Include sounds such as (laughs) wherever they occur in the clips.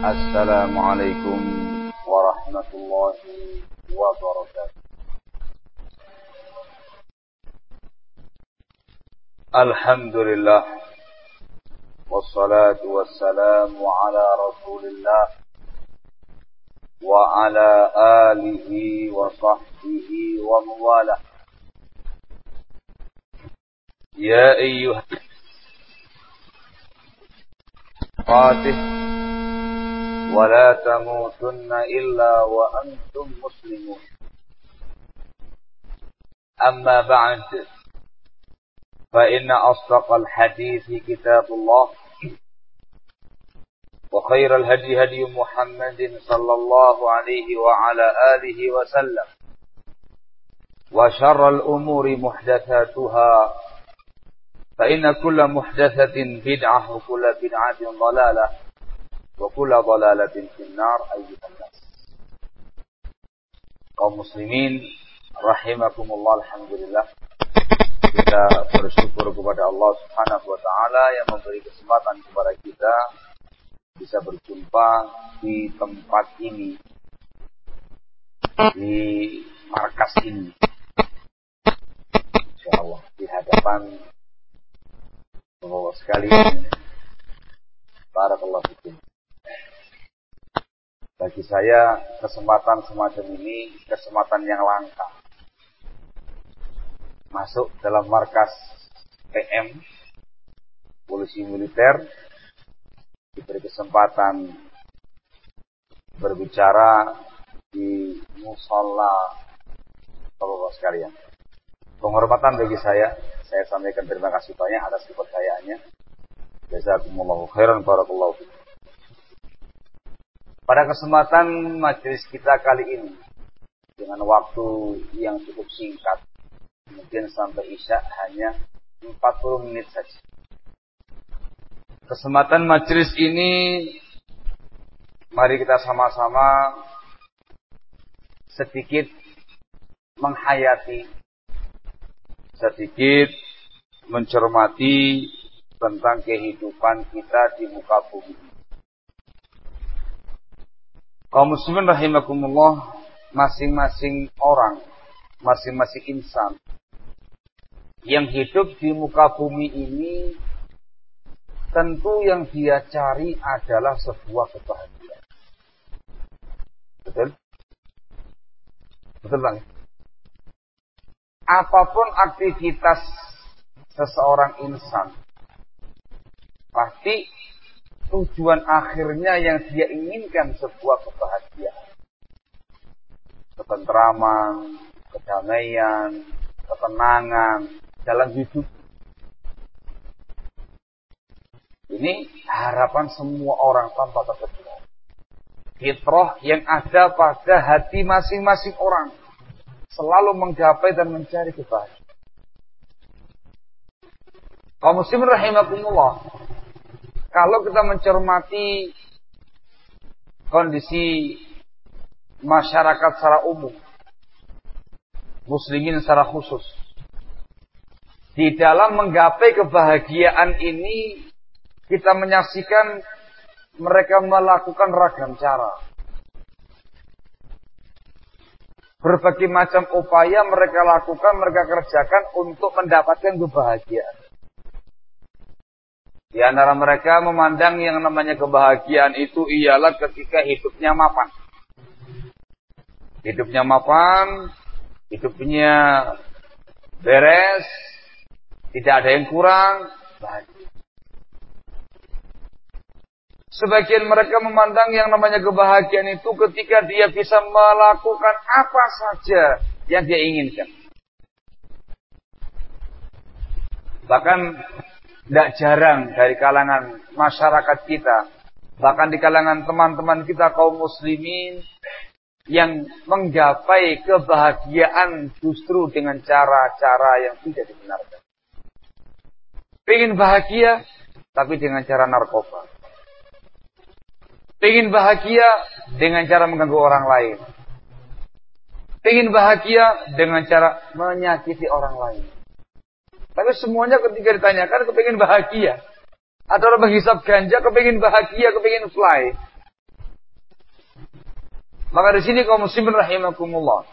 السلام عليكم ورحمة الله وبركاته. الحمد لله والصلاة والسلام على رسول الله وعلى آله وصحبه ومواله. يا أيها فاتح ولا تموتن إلا وأنتم مسلمون. أما بعد فإن أصدق الحديث كتاب الله وخير الهدي هدي محمد صلى الله عليه وعلى آله وسلم وشر الأمور محدثاتها فإن كل محدثة بدعة وكل بدعة ضلالة. wa kula dalalatin finnar ayyuhan. Kaum muslimin rahimakumullah alhamdulillah. Kita bersyukur kepada Allah Subhanahu wa taala yang memberi kesempatan kepada kita bisa berjumpa di tempat ini di markas ini. Insyaallah di hadapan Allah sekalian. Barakallahu fikum. Bagi saya kesempatan semacam ini kesempatan yang langka. Masuk dalam markas PM polisi militer diberi kesempatan berbicara di musola Bapak sekalian. Penghormatan bagi saya saya sampaikan terima kasih banyak atas kepercayaannya. Jazakumullahu khairan barakallahu fikum. Pada kesempatan majelis kita kali ini dengan waktu yang cukup singkat, mungkin sampai Isya hanya 40 menit saja. Kesempatan majelis ini mari kita sama-sama sedikit menghayati sedikit mencermati tentang kehidupan kita di muka bumi. Kaum muslimin rahimakumullah, masing-masing orang, masing-masing insan yang hidup di muka bumi ini tentu yang dia cari adalah sebuah kebahagiaan. Betul? Betul Bang? apa pun aktivitas seseorang insan, pasti tujuan akhirnya yang dia inginkan sebuah kebahagiaan. Ketentraman, kedamaian, ketenangan dalam hidup. Ini harapan semua orang tanpa terkecuali. Fitrah yang ada pada hati masing-masing orang selalu menggapai dan mencari kebahagiaan. Kaum muslimin rahimakumullah. Kalau kita mencermati kondisi masyarakat secara umum, muslimin secara khusus, di dalam menggapai kebahagiaan ini kita menyaksikan mereka melakukan ragam cara. Berbagai macam upaya mereka lakukan, mereka kerjakan untuk mendapatkan kebahagiaan. Di antara mereka memandang yang namanya kebahagiaan itu ialah ketika hidupnya mapan. Hidupnya mapan, hidupnya beres, tidak ada yang kurang. Sebagian mereka memandang yang namanya kebahagiaan itu ketika dia bisa melakukan apa saja yang dia inginkan. Bahkan tidak jarang dari kalangan masyarakat kita, bahkan di kalangan teman-teman kita kaum muslimin yang menggapai kebahagiaan justru dengan cara-cara yang tidak dibenarkan. Pengen bahagia, tapi dengan cara narkoba. Pengen bahagia dengan cara mengganggu orang lain. Pengen bahagia dengan cara menyakiti orang lain. Tapi semuanya ketika ditanyakan kepengen bahagia. Ada orang menghisap ganja, kepengen bahagia, kepengen fly. Maka di sini kaum muslimin rahimakumullah.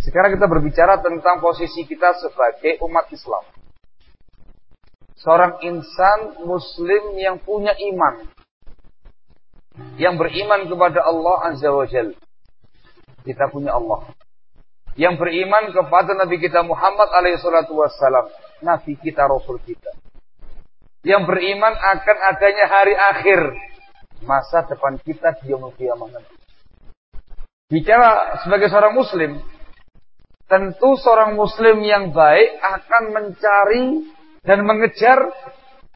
Sekarang kita berbicara tentang posisi kita sebagai umat Islam. Seorang insan muslim yang punya iman. Yang beriman kepada Allah Azza wa Jal. Kita punya Allah. Yang beriman kepada Nabi kita Muhammad alaihissalatu wassalam. Nabi kita, Rasul kita. Yang beriman akan adanya hari akhir. Masa depan kita di Yomul nanti. Bicara sebagai seorang muslim, tentu seorang muslim yang baik akan mencari dan mengejar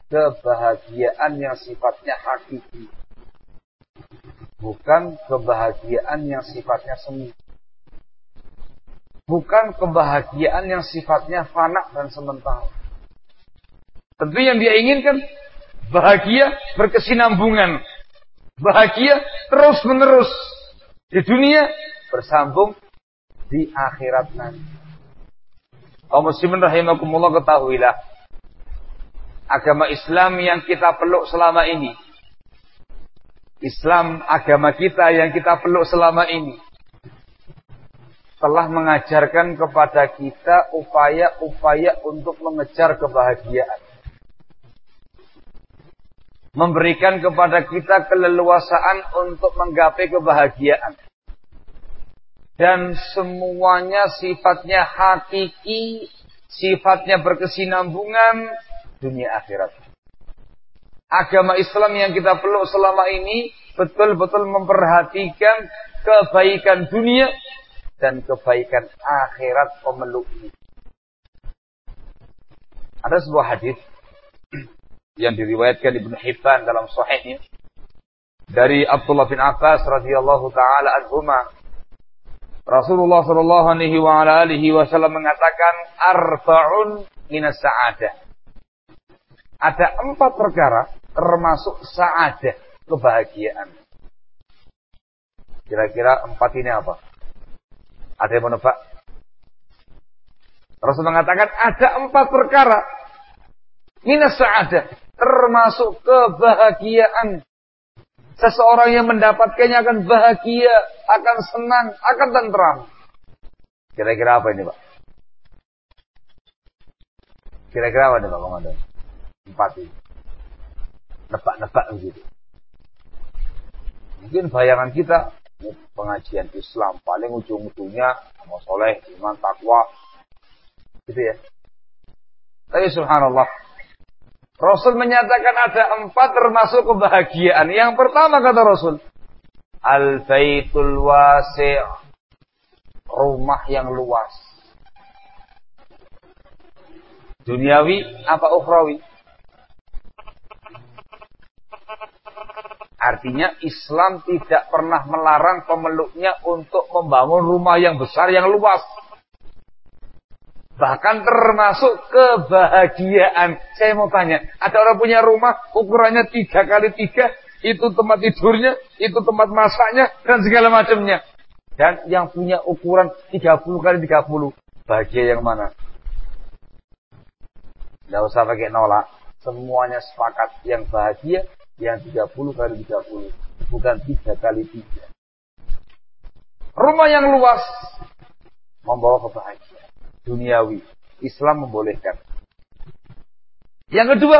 kebahagiaan yang sifatnya hakiki. Bukan kebahagiaan yang sifatnya semu. Bukan kebahagiaan yang sifatnya fana dan sementara. Tentu yang dia inginkan bahagia berkesinambungan. Bahagia terus menerus di dunia bersambung di akhirat nanti. Kaum muslimin rahimakumullah ketahuilah agama Islam yang kita peluk selama ini. Islam agama kita yang kita peluk selama ini telah mengajarkan kepada kita upaya-upaya untuk mengejar kebahagiaan. Memberikan kepada kita keleluasaan untuk menggapai kebahagiaan dan semuanya sifatnya hakiki, sifatnya berkesinambungan dunia akhirat. Agama Islam yang kita peluk selama ini betul-betul memperhatikan kebaikan dunia dan kebaikan akhirat pemeluk ini. Ada sebuah hadis yang diriwayatkan Ibnu Hibban dalam sahihnya dari Abdullah bin Abbas radhiyallahu taala anhuma Rasulullah Shallallahu Alaihi Wasallam mengatakan arbaun minas saadah. Ada empat perkara termasuk saadah kebahagiaan. Kira-kira empat ini apa? Ada yang menebak? Rasul mengatakan ada empat perkara minas saadah termasuk kebahagiaan Seseorang yang mendapatkannya akan bahagia, akan senang, akan tentram. Kira-kira apa ini Pak? Kira-kira apa ini Pak? Empat ini. Nebak-nebak begitu. Mungkin bayangan kita, pengajian Islam paling ujung-ujungnya mau soleh, iman, takwa. Gitu ya. Tapi subhanallah, Rasul menyatakan ada empat termasuk kebahagiaan. Yang pertama kata Rasul, Al-Baitul Wasi' Rumah yang luas. Duniawi apa ukhrawi? Artinya Islam tidak pernah melarang pemeluknya untuk membangun rumah yang besar yang luas. Bahkan termasuk kebahagiaan. Saya mau tanya, ada orang punya rumah ukurannya tiga kali tiga, itu tempat tidurnya, itu tempat masaknya, dan segala macamnya. Dan yang punya ukuran 30 kali 30, bahagia yang mana? Tidak usah pakai nolak. Semuanya sepakat yang bahagia, yang 30 kali 30. Bukan tiga kali tiga. Rumah yang luas membawa kebahagiaan duniawi. Islam membolehkan. Yang kedua,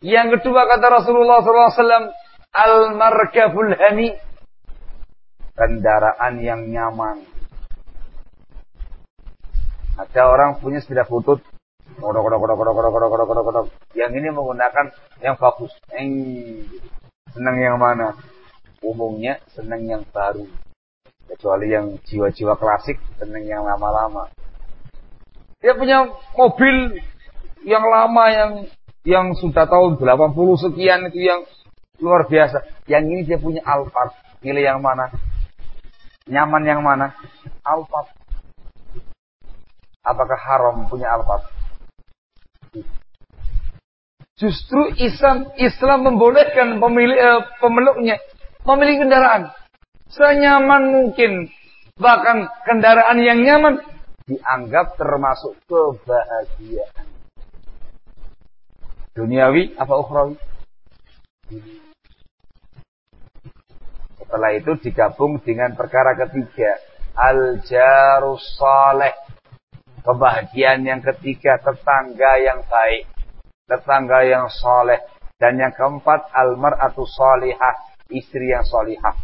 yang kedua kata Rasulullah SAW, al-markabul hani, kendaraan yang nyaman. Ada orang punya sepeda butut, kodok, kodok, kodok, kodok, kodok, kodok, kodok, kodok. Yang ini menggunakan yang bagus. Eng, senang yang mana? Umumnya senang yang baru. Kecuali yang jiwa-jiwa klasik, senang yang lama-lama. Dia punya mobil yang lama yang yang sudah tahun 80 sekian itu yang luar biasa. Yang ini dia punya Alphard. Pilih yang mana? Nyaman yang mana? Alphard. Apakah haram punya Alphard? Justru Islam Islam membolehkan pemilik eh, pemeluknya memiliki kendaraan senyaman mungkin. Bahkan kendaraan yang nyaman dianggap termasuk kebahagiaan. Duniawi apa ukhrawi? Setelah itu digabung dengan perkara ketiga. Al-jarus saleh. Kebahagiaan yang ketiga, tetangga yang baik. Tetangga yang soleh. Dan yang keempat, al-mar'atu salihah. Istri yang solihah.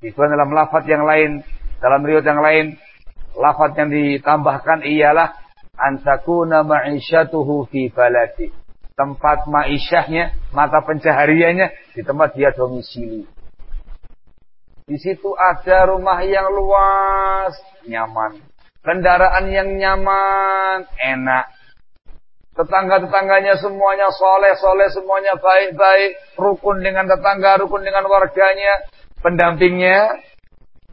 Itu dalam lafaz yang lain. Dalam riwayat yang lain. Lafaz yang ditambahkan ialah. Antakuna ma'isyatuhu fi baladi. Tempat ma'isyahnya, mata pencahariannya, di tempat dia domisili. Di situ ada rumah yang luas, nyaman. Kendaraan yang nyaman, enak. Tetangga-tetangganya semuanya soleh-soleh, semuanya baik-baik. Rukun dengan tetangga, rukun dengan warganya. Pendampingnya,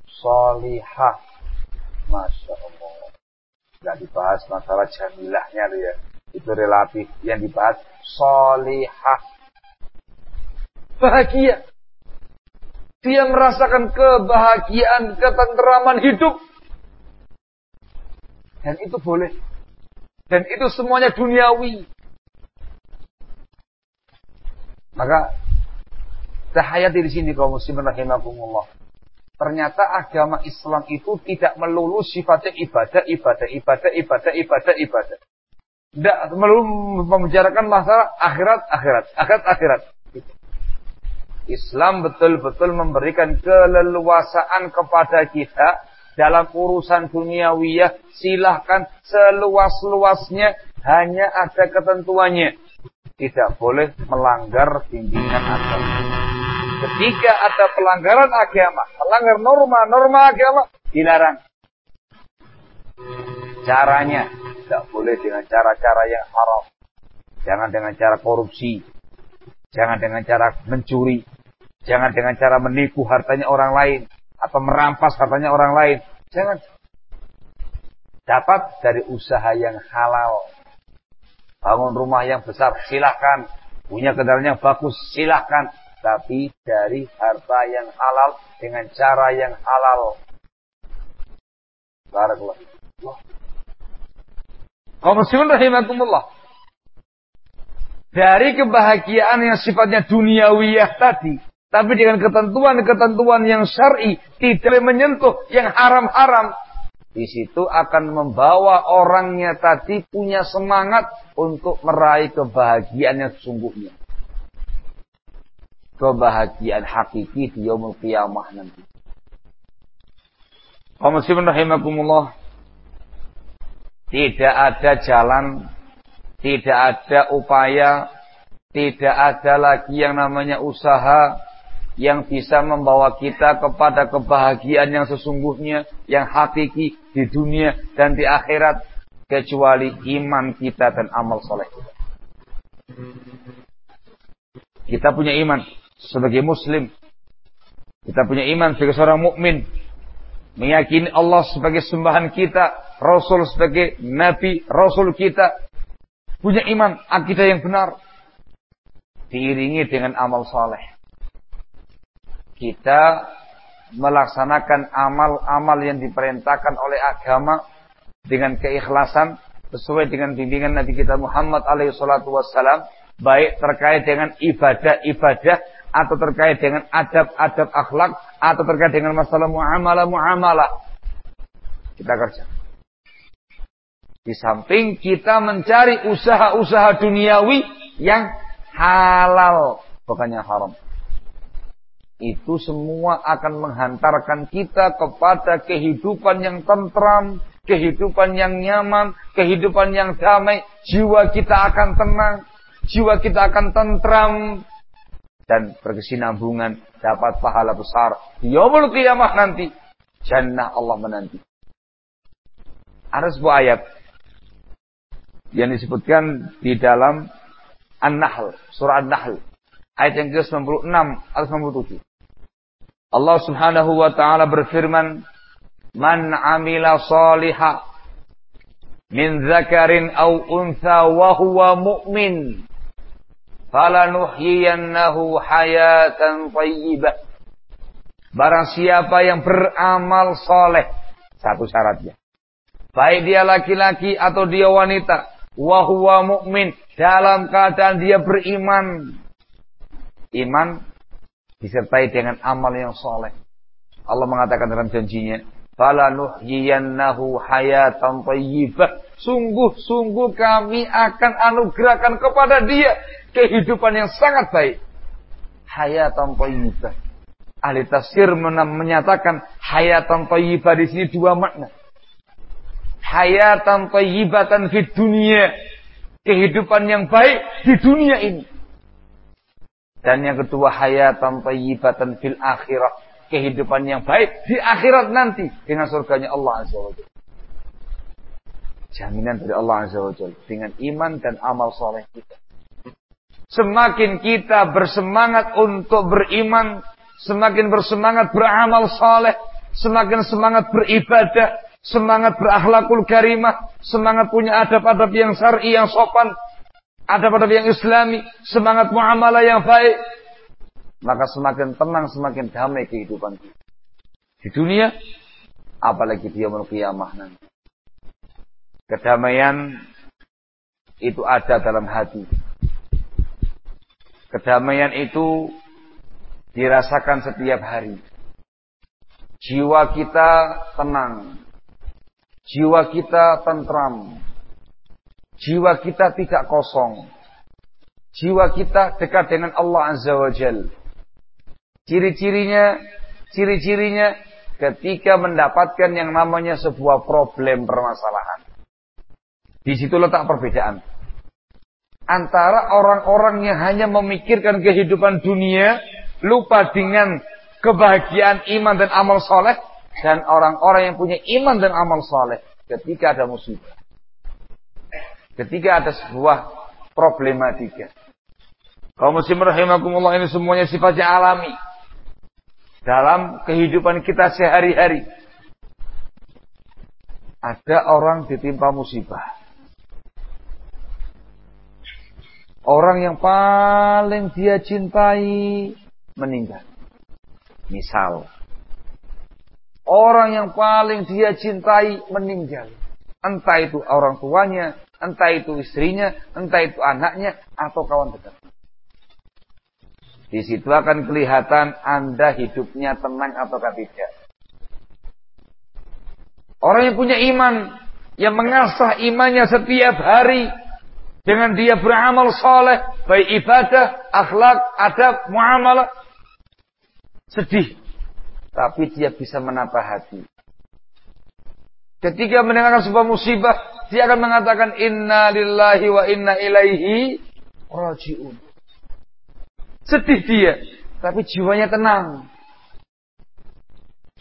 solihah. Masya Allah. Gak dibahas masalah jamilahnya loh ya. Itu relatif. Yang dibahas, solihah. Bahagia. Dia merasakan kebahagiaan, ketenteraman hidup. Dan itu boleh. Dan itu semuanya duniawi. Maka tahayati di sini kaum muslimin rahimakumullah. Ternyata agama Islam itu tidak melulu sifatnya ibadah, ibadah, ibadah, ibadah, ibadah, ibadah. Tidak melulu membicarakan masalah akhirat, akhirat, akhirat, akhirat. Islam betul-betul memberikan keleluasaan kepada kita dalam urusan duniawiyah silahkan seluas-luasnya hanya ada ketentuannya. Tidak boleh melanggar bimbingan agama. Ketika ada pelanggaran agama melanggar norma-norma agama dilarang. Caranya tidak boleh dengan cara-cara yang haram. Jangan dengan cara korupsi. Jangan dengan cara mencuri. Jangan dengan cara menipu hartanya orang lain atau merampas hartanya orang lain. Jangan. Dapat dari usaha yang halal. Bangun rumah yang besar, silahkan. Punya kendaraan yang bagus, silahkan. Tapi dari harta yang halal dengan cara yang halal. Barakallah. Kaum muslimin rahimakumullah. Dari kebahagiaan yang sifatnya duniawiyah tadi, tapi dengan ketentuan-ketentuan yang syar'i, tidak menyentuh yang haram-haram. Di situ akan membawa orangnya tadi punya semangat untuk meraih kebahagiaan yang sesungguhnya. Kebahagiaan hakiki di yaumul qiyamah nanti. Rahimakumullah. Tidak ada jalan, tidak ada upaya, tidak ada lagi yang namanya usaha, yang bisa membawa kita kepada kebahagiaan yang sesungguhnya, yang hakiki di dunia dan di akhirat, kecuali iman kita dan amal soleh kita. Kita punya iman sebagai muslim. Kita punya iman sebagai seorang mukmin, meyakini Allah sebagai sembahan kita, Rasul sebagai nabi, Rasul kita. Punya iman, akidah yang benar. Diiringi dengan amal soleh kita melaksanakan amal-amal yang diperintahkan oleh agama dengan keikhlasan sesuai dengan bimbingan Nabi kita Muhammad alaihi salatu wassalam baik terkait dengan ibadah-ibadah atau terkait dengan adab-adab akhlak atau terkait dengan masalah muamalah-muamalah. Kita kerja. Di samping kita mencari usaha-usaha duniawi yang halal bukannya haram itu semua akan menghantarkan kita kepada kehidupan yang tentram, kehidupan yang nyaman, kehidupan yang damai. Jiwa kita akan tenang, jiwa kita akan tentram dan berkesinambungan dapat pahala besar di yaumul qiyamah nanti. Jannah Allah menanti. Ada sebuah ayat yang disebutkan di dalam An-Nahl, surah An-Nahl. Ayat yang ke-96 atau 97. Allah Subhanahu wa taala berfirman, "Man 'amila saliha min dzakarin aw untha wa huwa mu'min, falanuhyiyannahu hayatan thayyibah." Barang siapa yang beramal soleh, satu syaratnya. Baik dia laki-laki atau dia wanita, wa huwa mu'min, dalam keadaan dia beriman. Iman disertai dengan amal yang soleh. Allah mengatakan dalam janjinya, "Fala nuhyiyannahu hayatan thayyibah." Sungguh-sungguh kami akan anugerahkan kepada dia kehidupan yang sangat baik. Hayatan thayyibah. Ahli tafsir menyatakan hayatan thayyibah di sini dua makna. Hayatan thayyibatan di dunia. Kehidupan yang baik di dunia ini. Dan yang kedua hayatan thayyibatan fil akhirah kehidupan yang baik di akhirat nanti dengan surganya Allah Azza wa Jalla. Jaminan dari Allah Azza wa Jalla dengan iman dan amal soleh kita. Semakin kita bersemangat untuk beriman, semakin bersemangat beramal soleh, semakin semangat beribadah, semangat berakhlakul karimah, semangat punya adab-adab yang syar'i yang sopan, adab-adab yang islami, semangat muamalah yang baik, maka semakin tenang, semakin damai kehidupan kita. Di dunia, apalagi dia kiamah nanti. Kedamaian itu ada dalam hati. Kedamaian itu dirasakan setiap hari. Jiwa kita tenang. Jiwa kita tentram. Jiwa kita tidak kosong. Jiwa kita dekat dengan Allah Azza wa Jalla. Ciri-cirinya, ciri-cirinya ketika mendapatkan yang namanya sebuah problem permasalahan. Di situ letak perbedaan. Antara orang-orang yang hanya memikirkan kehidupan dunia, lupa dengan kebahagiaan iman dan amal soleh, dan orang-orang yang punya iman dan amal soleh ketika ada musibah. Ketika ada sebuah problematika. Kaum muslim rahimakumullah ini semuanya sifatnya alami dalam kehidupan kita sehari-hari. Ada orang ditimpa musibah. Orang yang paling dia cintai meninggal. Misal, orang yang paling dia cintai meninggal. Entah itu orang tuanya, entah itu istrinya, entah itu anaknya, atau kawan dekat. Di situ akan kelihatan Anda hidupnya tenang atau tidak. Orang yang punya iman, yang mengasah imannya setiap hari, dengan dia beramal soleh, baik ibadah, akhlak, adab, muamalah, sedih. Tapi dia bisa menata hati. Ketika mendengarkan sebuah musibah, dia akan mengatakan inna lillahi wa inna ilaihi rajiun. Sedih dia, tapi jiwanya tenang.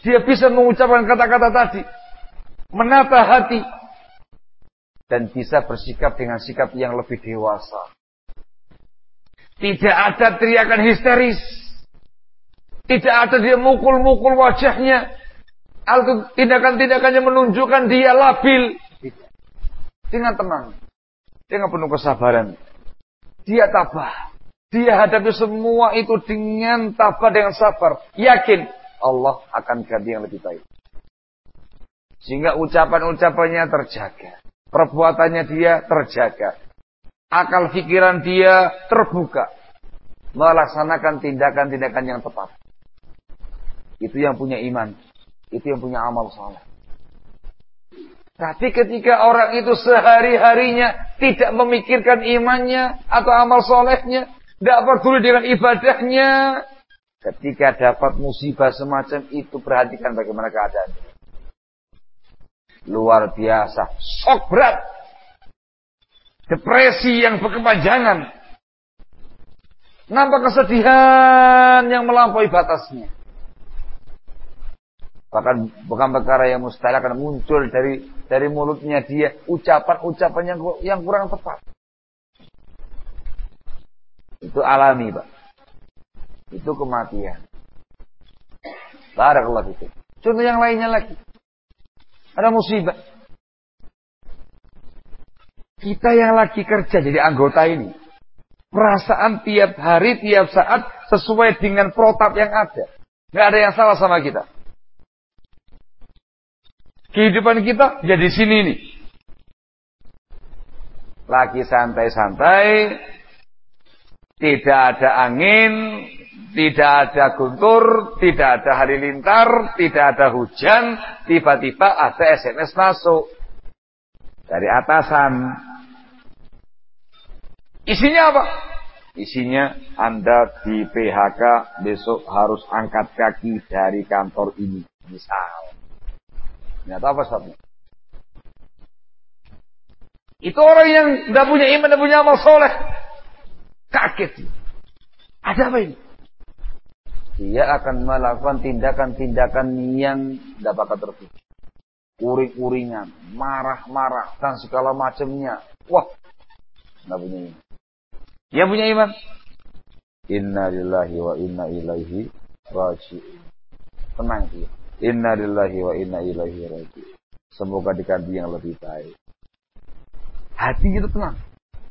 Dia bisa mengucapkan kata-kata tadi, menata hati, dan bisa bersikap dengan sikap yang lebih dewasa. Tidak ada teriakan histeris. Tidak ada dia mukul-mukul wajahnya. Tindakan-tindakannya menunjukkan dia labil. Dengan tenang. Dengan penuh kesabaran. Dia tabah. Dia hadapi semua itu dengan tabah dengan sabar. Yakin Allah akan ganti yang lebih baik. Sehingga ucapan-ucapannya terjaga. Perbuatannya dia terjaga. Akal pikiran dia terbuka. Melaksanakan tindakan-tindakan yang tepat. Itu yang punya iman. Itu yang punya amal saleh. Tapi ketika orang itu sehari-harinya tidak memikirkan imannya atau amal solehnya, tidak peduli dengan ibadahnya. Ketika dapat musibah semacam itu, perhatikan bagaimana keadaan. Luar biasa. Sok berat. Depresi yang berkepanjangan. Nampak kesedihan yang melampaui batasnya. Bahkan bukan perkara yang mustahil akan muncul dari dari mulutnya dia ucapan-ucapan yang yang kurang tepat. Itu alami, Pak. Itu kematian. Barakallah itu. Contoh yang lainnya lagi. Ada musibah. Kita yang lagi kerja jadi anggota ini. Perasaan tiap hari, tiap saat sesuai dengan protap yang ada. Nggak ada yang salah sama kita. Kehidupan kita jadi sini nih. Lagi santai-santai, tidak ada angin, tidak ada guntur, tidak ada halilintar, tidak ada hujan, tiba-tiba ada SMS masuk dari atasan. Isinya apa? Isinya Anda di PHK besok harus angkat kaki dari kantor ini. Misal. Ternyata apa sebabnya? Itu orang yang tidak punya iman, tidak punya amal soleh. Kaget. Ada apa ini? Dia akan melakukan tindakan-tindakan yang tidak bakal terpikir. Uring-uringan, marah-marah, dan segala macamnya. Wah, tidak punya iman. Yang punya iman? Inna lillahi wa inna ilaihi raji'un. Tenang dia. Inna lillahi wa inna ilaihi raji'un. Semoga diganti yang lebih baik. Hati itu tenang.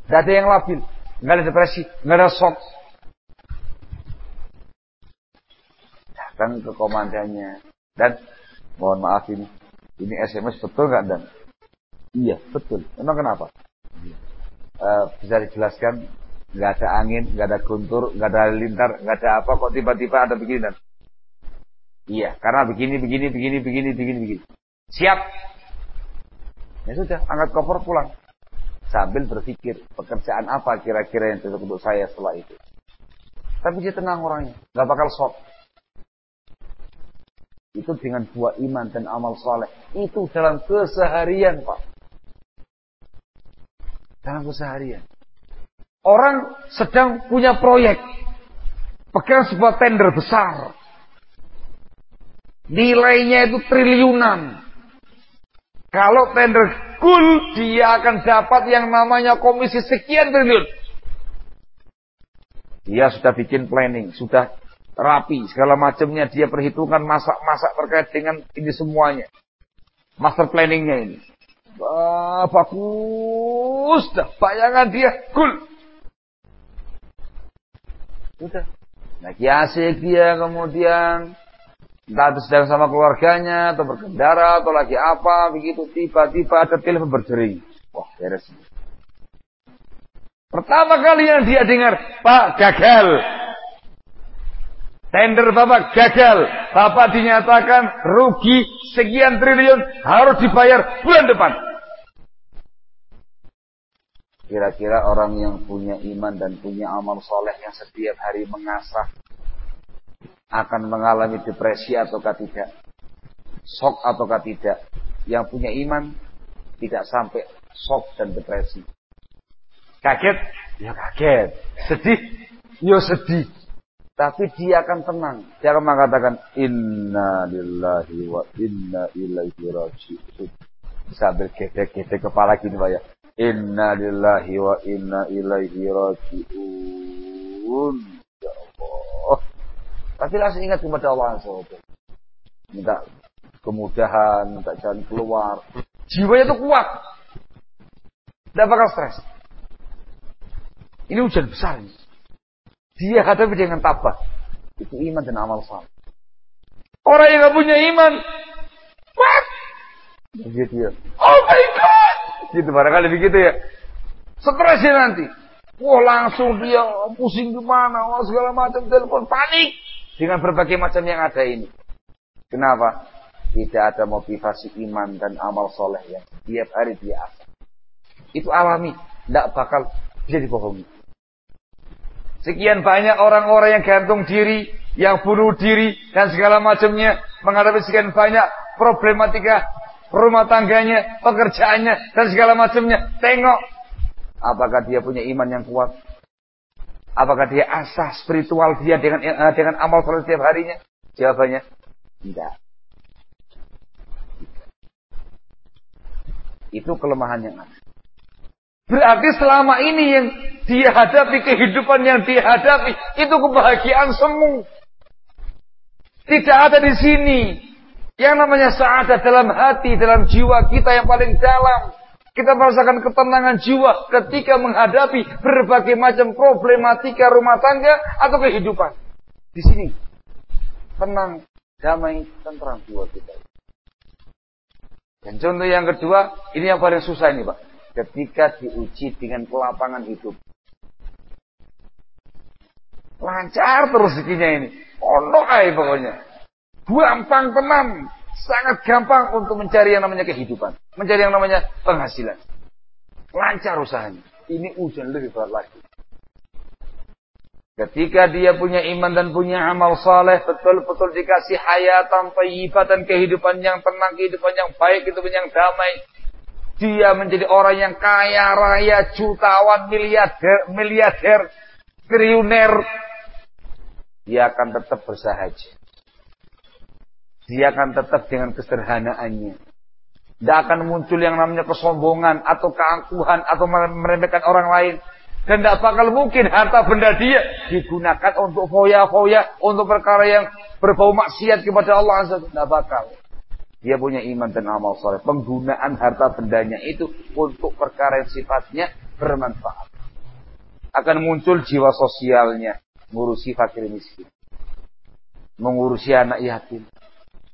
Tidak ada yang labil. Nggak ada depresi. Nggak ada shock. Datang ke komandannya. Dan mohon maaf ini. Ini SMS betul nggak dan? Iya betul. Emang kenapa? Uh, bisa dijelaskan nggak ada angin, nggak ada guntur, nggak ada lintar, nggak ada apa kok tiba-tiba ada begini dan iya karena begini begini begini begini begini begini siap ya sudah angkat koper pulang sambil berpikir pekerjaan apa kira-kira yang cocok untuk saya setelah itu. Tapi dia tenang orangnya, nggak bakal shock. Itu dengan buah iman dan amal soleh. Itu dalam keseharian, Pak. Dalam keseharian. Orang sedang punya proyek. Pegang sebuah tender besar. Nilainya itu triliunan. Kalau tender kul, dia akan dapat yang namanya komisi sekian triliun. Dia sudah bikin planning, sudah rapi, segala macamnya dia perhitungkan masak-masak terkait dengan ini semuanya. Master planningnya ini. Wah, bagus dah. Bayangan dia, kul. Sudah. Nah, asik dia kemudian Entah itu sedang sama keluarganya, atau berkendara, atau lagi apa, begitu tiba-tiba ada telepon berdering. Wah, beres. Pertama kali yang dia dengar, Pak gagal. Tender Bapak gagal. Bapak dinyatakan rugi sekian triliun harus dibayar bulan depan. Kira-kira orang yang punya iman dan punya amal soleh yang setiap hari mengasah akan mengalami depresi ataukah tidak, shock ataukah tidak. Yang punya iman tidak sampai shock dan depresi. Kaget? Ya kaget. Sedih? Ya sedih. Tapi dia akan tenang. Dia akan mengatakan Inna lillahi wa inna ilaihi raji'un. Sambil gedek-gedek kepala gini Pak ya. Inna lillahi wa inna ilaihi raji'un. Tapi langsung ingat kepada Allah SWT. Minta kemudahan, minta jalan keluar. Jiwanya itu kuat. Tidak bakal stres. Ini hujan besar ini. Dia hadapi dengan tabah. Itu iman dan amal saleh. Orang yang gak punya iman. What? Begitu ya. Oh my God. Gitu barangkali begitu ya. Stresnya nanti. Wah langsung dia pusing ke mana, wah segala macam telepon panik dengan berbagai macam yang ada ini. Kenapa? Tidak ada motivasi iman dan amal soleh yang setiap hari dia asal. Itu alami, tidak bakal bisa dibohongi. Sekian banyak orang-orang yang gantung diri, yang bunuh diri, dan segala macamnya, menghadapi sekian banyak problematika rumah tangganya, pekerjaannya, dan segala macamnya. Tengok, apakah dia punya iman yang kuat? Apakah dia asah spiritual dia dengan uh, dengan amal sholat setiap harinya? Jawabannya tidak. Itu kelemahan yang ada. Berarti selama ini yang dia hadapi, kehidupan yang dia hadapi, itu kebahagiaan semu. Tidak ada di sini. Yang namanya saadat dalam hati, dalam jiwa kita yang paling dalam. Kita merasakan ketenangan jiwa ketika menghadapi berbagai macam problematika rumah tangga atau kehidupan. Di sini tenang, damai, tentram jiwa kita. Dan contoh yang kedua, ini yang paling susah ini Pak. Ketika diuji dengan kelapangan hidup. Lancar terus rezekinya ini. Pondok aja pokoknya. Gampang teman. Sangat gampang untuk mencari yang namanya kehidupan. Mencari yang namanya penghasilan. Lancar usahanya. Ini ujian lebih berat lagi. Ketika dia punya iman dan punya amal saleh, betul-betul dikasih hayatan dan kehidupan yang tenang, kehidupan yang baik, kehidupan yang damai. Dia menjadi orang yang kaya raya, jutawan, miliarder, miliarder, triliuner. Dia akan tetap bersahaja. Dia akan tetap dengan kesederhanaannya. Tidak akan muncul yang namanya kesombongan atau keangkuhan atau meremehkan orang lain. Dan tidak bakal mungkin harta benda dia digunakan untuk foya-foya, untuk perkara yang berbau maksiat kepada Allah Azza Tidak bakal. Dia punya iman dan amal soleh. Penggunaan harta bendanya itu untuk perkara yang sifatnya bermanfaat. Akan muncul jiwa sosialnya. Ngurusi fakir miskin. Mengurusi anak yatim.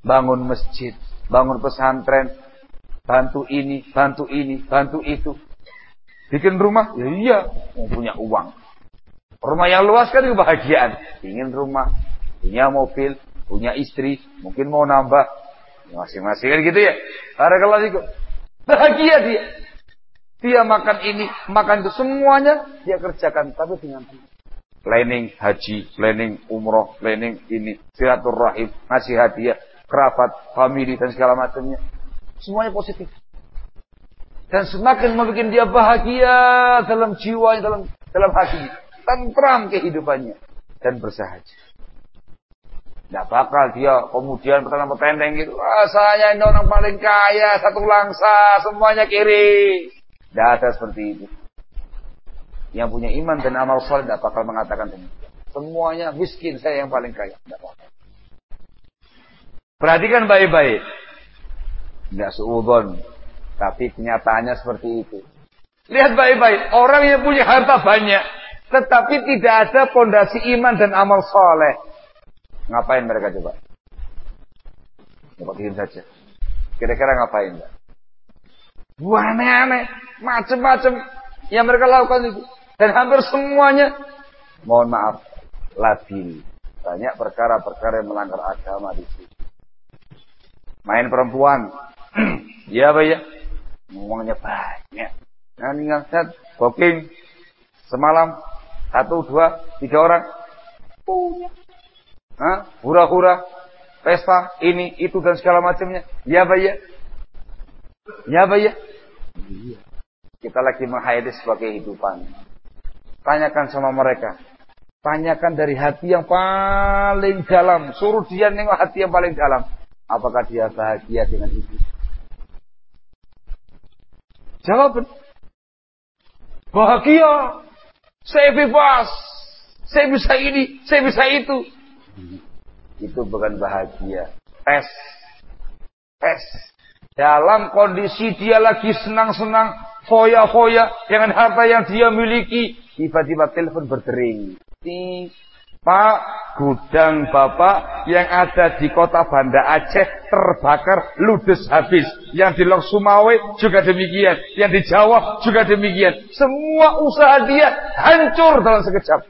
Bangun masjid. Bangun pesantren. Bantu ini, bantu ini, bantu itu. Bikin rumah, ya iya, mau punya uang. Rumah yang luas kan kebahagiaan. Ingin rumah, punya mobil, punya istri, mungkin mau nambah. Masing-masing kan gitu ya. kalau itu. Bahagia dia. Dia makan ini, makan itu semuanya dia kerjakan tapi dengan planning haji, planning umroh, planning ini, silaturahim, ngasih hadiah, kerabat, family dan segala macamnya. Semuanya positif. Dan semakin membuat dia bahagia dalam jiwa dalam dalam hatinya tentram kehidupannya. Dan bersahaja. Tidak bakal dia kemudian pertama petendeng gitu. Ah, saya ini orang paling kaya satu langsa semuanya kiri. Tidak ada seperti itu. Yang punya iman dan amal soleh tidak bakal mengatakan demikian. Semuanya miskin saya yang paling kaya. Tidak bakal perhatikan baik-baik tidak seudon tapi kenyataannya seperti itu. Lihat baik-baik, orang yang punya harta banyak, tetapi tidak ada pondasi iman dan amal soleh. Ngapain mereka coba? Coba kirim saja. Kira-kira ngapain? Wah aneh-aneh, macam-macam yang mereka lakukan itu. Dan hampir semuanya, mohon maaf, labil. Banyak perkara-perkara yang melanggar agama di sini. Main perempuan, ya apa ya? Uangnya banyak. Nah, tinggal set, booking semalam satu, dua, tiga orang punya. Hah? Hura-hura, pesta, ini, itu dan segala macamnya. Ya, Pak ya? Ya, Pak ya? Iya. Kita lagi menghayati sebuah kehidupan. Tanyakan sama mereka. Tanyakan dari hati yang paling dalam. Suruh dia nengok hati yang paling dalam. Apakah dia bahagia dengan itu? Jawaban. Bahagia. Saya bebas. Saya bisa ini, saya bisa itu. Itu bukan bahagia. Tes. Tes. Dalam kondisi dia lagi senang-senang, foya-foya dengan harta yang dia miliki, tiba-tiba telepon berdering. Pak, gudang Bapak yang ada di kota Banda Aceh terbakar ludes habis. Yang di Lok Sumawe juga demikian. Yang di Jawa juga demikian. Semua usaha dia hancur dalam sekejap.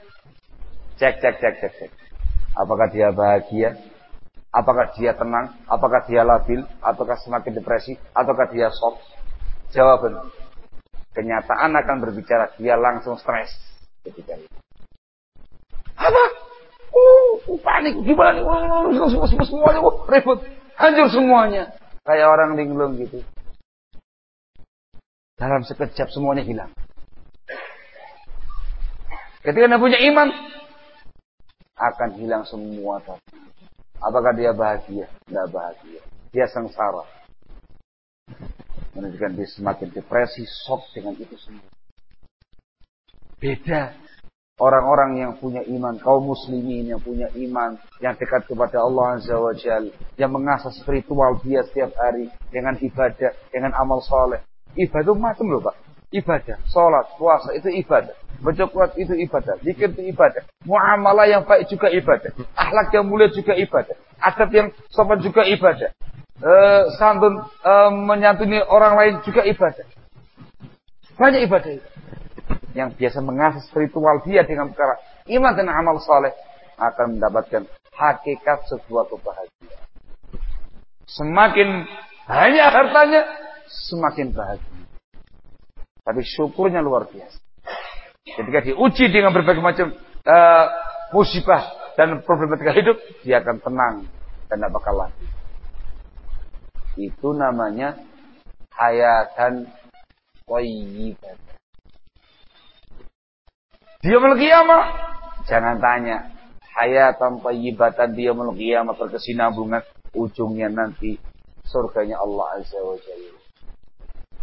Cek, cek, cek, cek, cek. Apakah dia bahagia? Apakah dia tenang? Apakah dia labil? Ataukah semakin depresi? Ataukah dia shock? Jawaban. Kenyataan akan berbicara. Dia langsung stres ketika itu. Apa? Oh, panik gimana? Oh, semua, semua, semuanya oh, repot. Hancur semuanya. Kayak orang linglung gitu. Dalam sekejap semuanya hilang. Ketika dia punya iman, akan hilang semua tadi. Apakah dia bahagia? Tidak bahagia. Dia sengsara. Menunjukkan dia semakin depresi, shock dengan itu semua. Beda Orang-orang yang punya iman, kaum muslimin yang punya iman, yang dekat kepada Allah Azza wa Jal, yang mengasah spiritual dia setiap hari dengan ibadah, dengan amal soleh. Ibadah macam loh Pak. Ibadah, sholat, puasa itu ibadah. Baca itu ibadah. Zikir itu ibadah. Muamalah yang baik juga ibadah. Akhlak yang mulia juga ibadah. Adab yang sopan juga ibadah. E, santun e, menyantuni orang lain juga ibadah. Banyak ibadah itu yang biasa mengasah spiritual dia dengan perkara iman dan amal soleh akan mendapatkan hakikat sebuah kebahagiaan. Semakin banyak hartanya, semakin bahagia. Tapi syukurnya luar biasa. Ketika diuji dengan berbagai macam uh, musibah dan problematika hidup, dia akan tenang dan tidak bakal lagi. Itu namanya hayatan thayyibah. Dia memiliki kiamah, jangan tanya. Hayatan dia memiliki kiamah berkesinambungan ujungnya nanti surganya Allah Azza wa Jalla.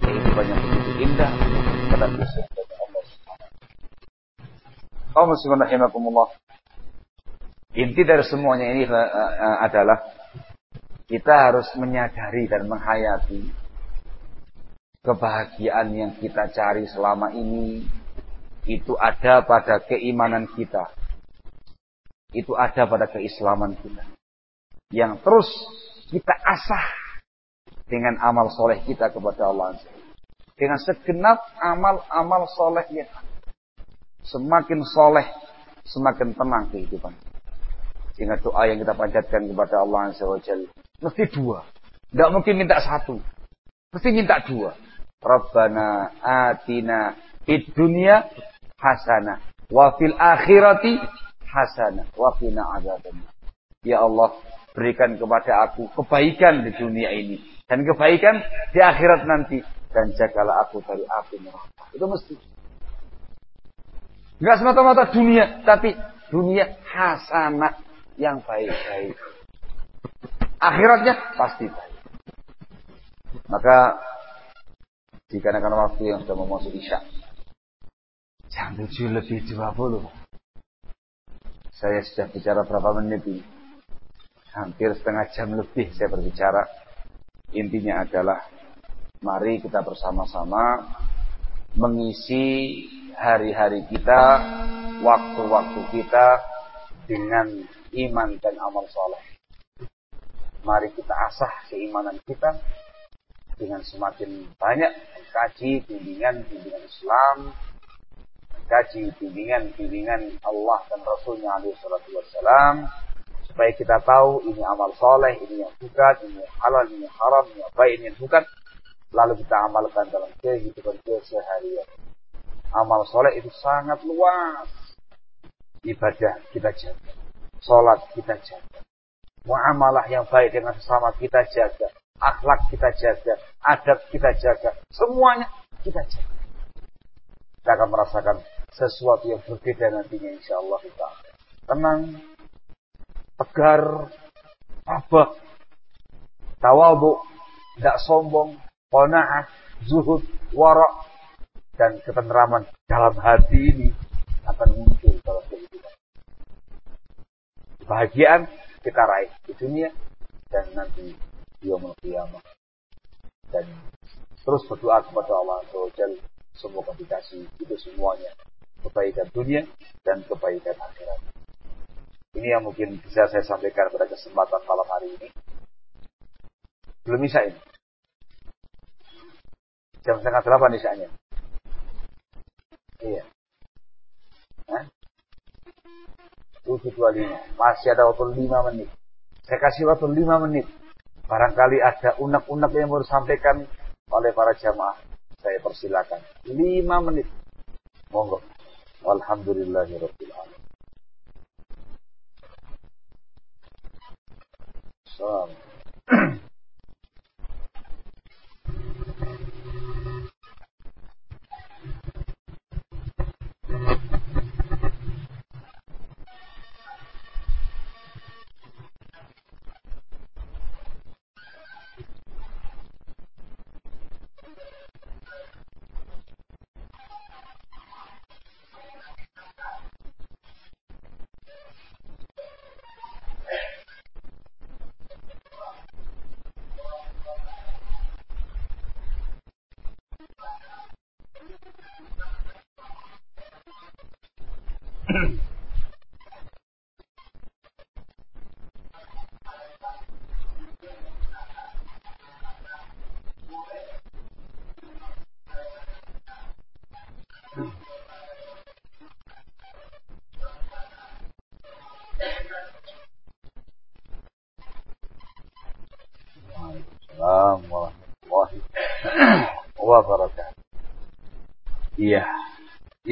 Kehidupannya begitu indah pada surganya Allah Subhanahu Kaum muslimin rahimakumullah. Inti dari semuanya ini uh, uh, adalah kita harus menyadari dan menghayati kebahagiaan yang kita cari selama ini itu ada pada keimanan kita. Itu ada pada keislaman kita. Yang terus kita asah dengan amal soleh kita kepada Allah. Dengan segenap amal-amal soleh yang semakin soleh, semakin tenang kehidupan. Sehingga doa yang kita panjatkan kepada Allah Azza Mesti dua. Tidak mungkin minta satu. Mesti minta dua. Rabbana atina fid dunya hasanah wa fil akhirati hasanah wa qina. Ya Allah, berikan kepada aku kebaikan di dunia ini dan kebaikan di akhirat nanti dan jagalah aku dari api neraka. Itu mesti. Enggak semata-mata dunia, tapi dunia hasanah yang baik-baik. Akhiratnya pasti baik. Maka dikarenakan waktu yang sudah mau masuk isya. Jam 7 lebih 20. Saya sudah bicara berapa menit ini? Hampir setengah jam lebih saya berbicara. Intinya adalah mari kita bersama-sama mengisi hari-hari kita, waktu-waktu kita dengan iman dan amal soleh. Mari kita asah keimanan kita dengan semakin banyak mengkaji bimbingan-bimbingan Islam, mengkaji bimbingan-bimbingan Allah dan Rasulnya alaihi salatu wassalam, supaya kita tahu ini amal soleh, ini yang bukan, ini yang halal, ini yang haram, ini yang baik, ini yang bukan. Lalu kita amalkan dalam kehidupan keseharian. Amal soleh itu sangat luas. Ibadah kita jaga. Sholat kita jaga. Muamalah yang baik dengan sesama kita jaga akhlak kita jaga, adab kita jaga, semuanya kita jaga. Kita akan merasakan sesuatu yang berbeda nantinya insya Allah kita. Tenang, tegar, tabah, tawabu, tidak sombong, kona'ah, zuhud, warak, dan ketenteraman dalam hati ini akan muncul dalam kehidupan. Kebahagiaan kita raih di dunia dan nanti yaumul qiyamah. Dan terus berdoa kepada Allah SWT semoga dikasih itu semuanya kebaikan dunia dan kebaikan akhirat. Ini yang mungkin bisa saya sampaikan pada kesempatan malam hari ini. Belum bisa ini. Jam setengah delapan isanya. Iya. Hah? 7.25. Masih ada waktu 5 menit. Saya kasih waktu 5 menit. Barangkali ada unek-unek yang mau disampaikan oleh para jamaah. Saya persilakan. Lima menit. Monggo. والحمد لله رب العالمين. السلام.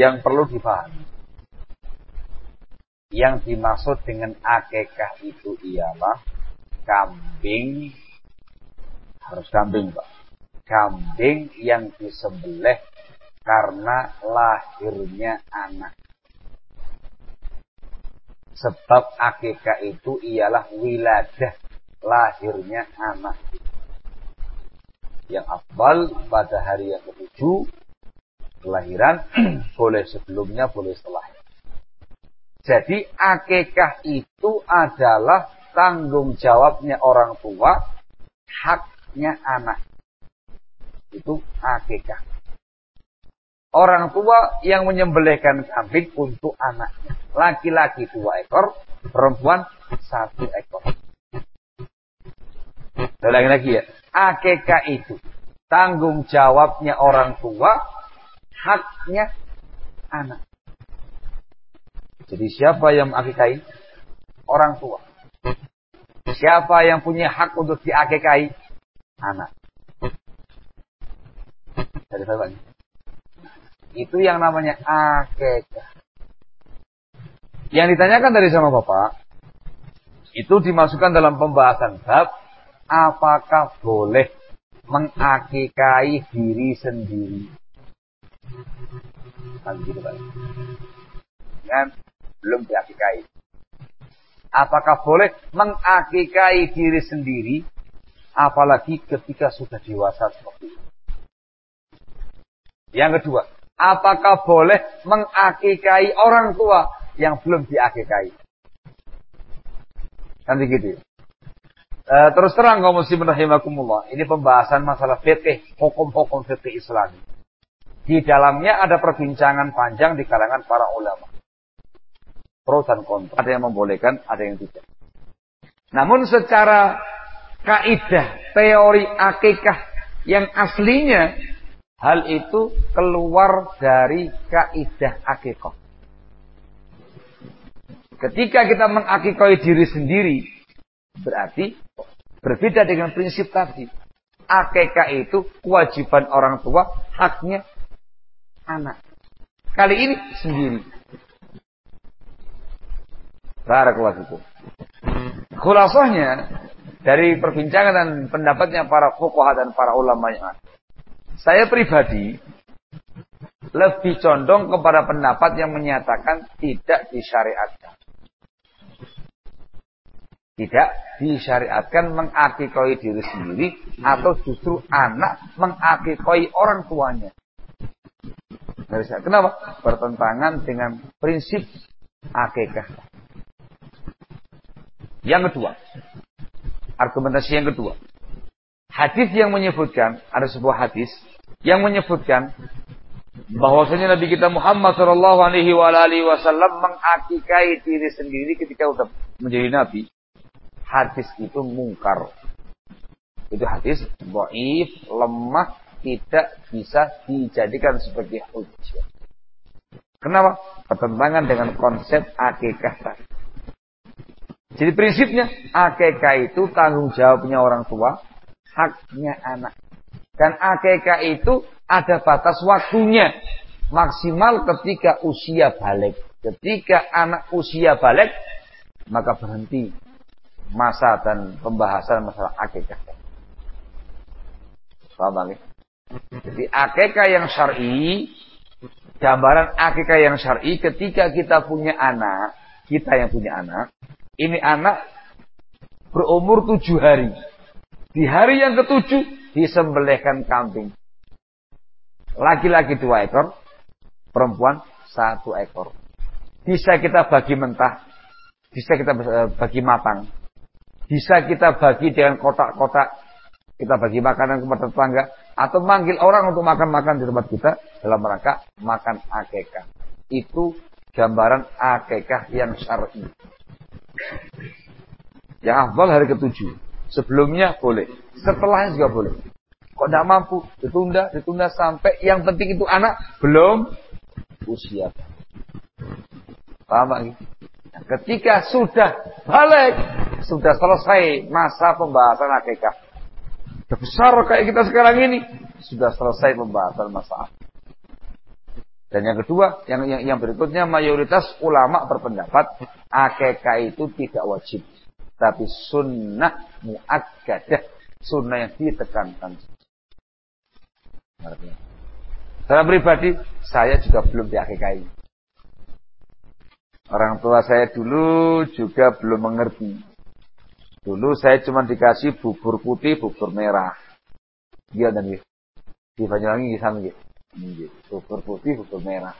Yang perlu dipahami. Yang dimaksud dengan akekah itu ialah kambing harus kambing, Pak. Kambing yang disembelih karena lahirnya anak. Sebab akekah itu ialah wiladah lahirnya anak. Yang afdal pada hari yang ketujuh kelahiran (clears throat) boleh sebelumnya boleh setelahnya. Jadi akekah itu adalah tanggung jawabnya orang tua, haknya anak. Itu akekah. Orang tua yang menyembelihkan kambing untuk anaknya. Laki-laki dua ekor, perempuan satu ekor. Lagi lagi ya. Akekah itu tanggung jawabnya orang tua, haknya anak. Jadi siapa yang mengakikahi? Orang tua. Siapa yang punya hak untuk diakikahi? Anak. Jadi saya Itu yang namanya akikah. Yang ditanyakan dari sama Bapak, itu dimasukkan dalam pembahasan bab apakah boleh mengakikai diri sendiri. Kan gitu Pak. Kan belum diakikai. Apakah boleh mengakikai diri sendiri apalagi ketika sudah dewasa seperti itu. Yang kedua, apakah boleh mengakikai orang tua yang belum diakikai? Kan begitu ya. E, terus terang kaum muslimin rahimakumullah. Ini pembahasan masalah fikih, hukum-hukum fikih Islam. Di dalamnya ada perbincangan panjang di kalangan para ulama. Pro dan kontra. Ada yang membolehkan, ada yang tidak. Namun secara kaidah, teori akikah yang aslinya, hal itu keluar dari kaidah akikah. Ketika kita mengakikoi diri sendiri, berarti Berbeda dengan prinsip tadi. Akekah itu kewajiban orang tua, haknya anak. Kali ini sendiri. Barakallahu fikum. Khulasahnya dari perbincangan dan pendapatnya para fuqaha dan para ulama yang ada. Saya pribadi lebih condong kepada pendapat yang menyatakan tidak disyariatkan tidak disyariatkan mengakikoi diri sendiri atau justru anak mengakikoi orang tuanya. Kenapa? Bertentangan dengan prinsip akikah. Yang kedua, argumentasi yang kedua. Hadis yang menyebutkan ada sebuah hadis yang menyebutkan bahwasanya Nabi kita Muhammad Shallallahu Alaihi Wasallam mengakikai diri sendiri ketika sudah menjadi Nabi hadis itu mungkar. Itu hadis dhaif, lemah, tidak bisa dijadikan sebagai hujjah. Kenapa? Pertentangan dengan konsep akikah. Jadi prinsipnya akikah itu tanggung jawabnya orang tua, haknya anak. Dan akikah itu ada batas waktunya. Maksimal ketika usia balik. Ketika anak usia balik, maka berhenti masa dan pembahasan masalah akikah. Paham Jadi akikah yang syar'i, gambaran akikah yang syar'i ketika kita punya anak, kita yang punya anak, ini anak berumur tujuh hari. Di hari yang ketujuh disembelihkan kambing. Laki-laki dua ekor, perempuan satu ekor. Bisa kita bagi mentah, bisa kita bagi matang. Bisa kita bagi dengan kotak-kotak. Kita bagi makanan kepada tetangga. Atau manggil orang untuk makan-makan di tempat kita. Dalam rangka makan akekah. Itu gambaran akekah yang syar'i. Yang afdal hari ketujuh. Sebelumnya boleh. Setelahnya juga boleh. Kok tidak mampu? Ditunda, ditunda sampai yang penting itu anak belum usia. Paham lagi? Ketika sudah balik, sudah selesai masa pembahasan akikah. Sudah besar kayak kita sekarang ini, sudah selesai pembahasan masalah. Dan yang kedua, yang, yang, yang berikutnya mayoritas ulama berpendapat akekah itu tidak wajib. Tapi sunnah muakkadah. Sunnah yang ditekankan. Secara pribadi, saya juga belum diakekahi. Orang tua saya dulu juga belum mengerti. Dulu saya cuma dikasih bubur putih, bubur merah. Iya dan iya. Di Banyuwangi sama gitu. Bubur putih, bubur merah.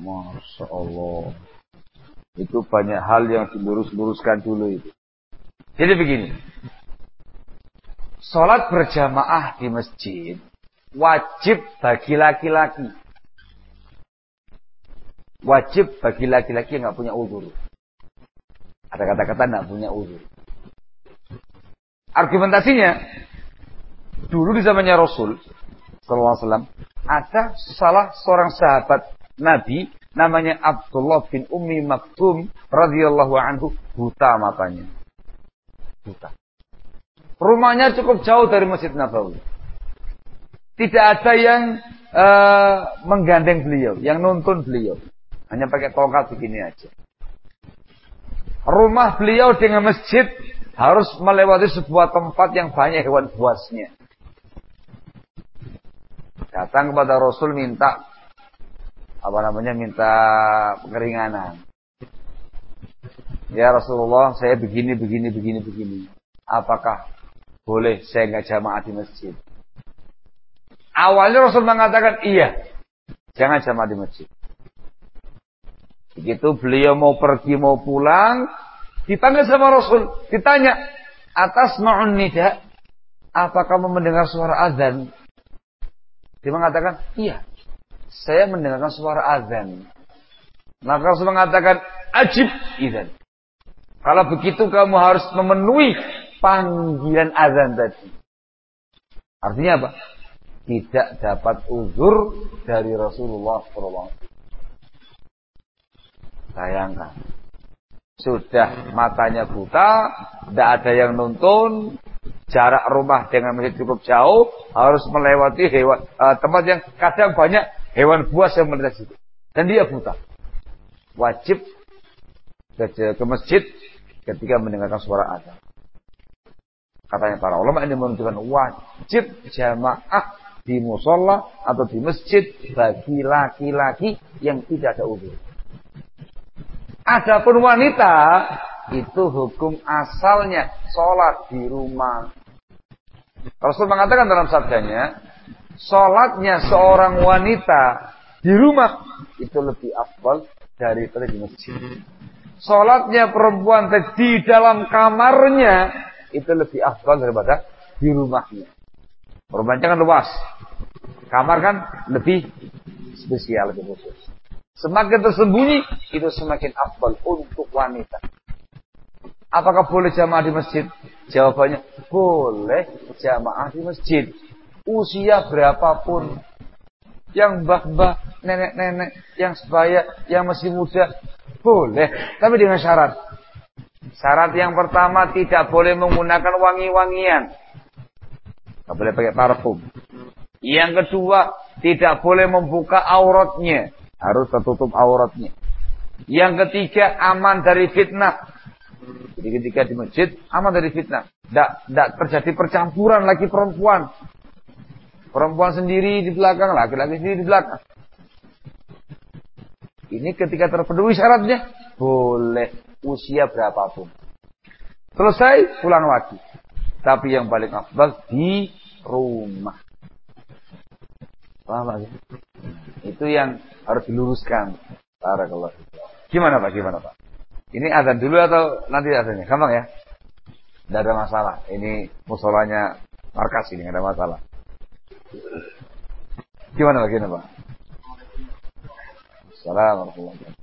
Masya Allah. Banyak hal yang dilurus-luruskan dulu itu. Jadi begini. Sholat berjamaah di masjid wajib bagi laki-laki. Wajib bagi laki-laki yang nggak punya uzur. Ada kata-kata nggak punya uzur. Argumentasinya, dulu di zamannya Rasul Sallallahu Alaihi Wasallam ada salah seorang sahabat Nabi namanya Abdullah bin Ummi Maktum radhiyallahu anhu buta matanya. Buta. Rumahnya cukup jauh dari Masjid Nabawi. Tidak ada yang uh, menggandeng beliau, yang nuntun beliau. Hanya pakai tongkat begini aja. Rumah beliau dengan masjid harus melewati sebuah tempat yang banyak hewan buasnya. Datang kepada Rasul minta apa namanya minta keringanan. Ya Rasulullah, saya begini, begini, begini, begini. Apakah boleh saya nggak jamaah di masjid? Awalnya Rasul mengatakan iya, jangan jamaah di masjid. Begitu beliau mau pergi mau pulang, dipanggil sama Rasul, ditanya, atas ma'un nida, apa kamu mendengar suara azan? Dia mengatakan, iya saya mendengarkan suara azan. Maka Rasul mengatakan, ajib izan. Kalau begitu kamu harus memenuhi panggilan azan tadi. Artinya apa? Tidak dapat uzur dari Rasulullah SAW. Sayangkan. Sudah matanya buta, tidak ada yang nonton, jarak rumah dengan masjid cukup jauh, harus melewati hewan uh, tempat yang kadang banyak hewan buas yang melintas itu. Dan dia buta. Wajib ke, masjid ketika mendengarkan suara azan. Katanya para ulama ini menunjukkan wajib jamaah di musola atau di masjid bagi laki-laki yang tidak ada uzur. Adapun wanita itu hukum asalnya sholat di rumah. Rasul mengatakan dalam sabdanya, sholatnya seorang wanita di rumah itu lebih afdal daripada di masjid. Sholatnya perempuan di dalam kamarnya itu lebih afdal daripada di rumahnya. Rumahnya kan luas. Kamar kan lebih spesial, lebih khusus. Semakin tersembunyi, itu semakin afdal untuk wanita. Apakah boleh jamaah di masjid? Jawabannya, boleh jamaah di masjid usia berapapun, yang mbah-mbah, nenek-nenek, yang sebaya, yang masih muda, boleh, tapi dengan syarat. Syarat yang pertama tidak boleh menggunakan wangi-wangian. Tidak boleh pakai parfum. Yang kedua, tidak boleh membuka auratnya. Harus tertutup auratnya. Yang ketiga, aman dari fitnah. Jadi ketika di masjid, aman dari fitnah. Tidak terjadi percampuran lagi perempuan. Perempuan sendiri di belakang, laki-laki sendiri di belakang. Ini ketika terpenuhi syaratnya, boleh usia berapapun. Selesai, pulang lagi. Tapi yang paling afdal di rumah. Paham lagi? Itu yang harus diluruskan. Gimana Pak? Gimana Pak? Ini azan dulu atau nanti azannya? Gampang ya? Tidak ada masalah. Ini musolanya markas ini, tidak ada masalah. Gimana bagaimana Pak? Assalamualaikum warahmatullahi wabarakatuh.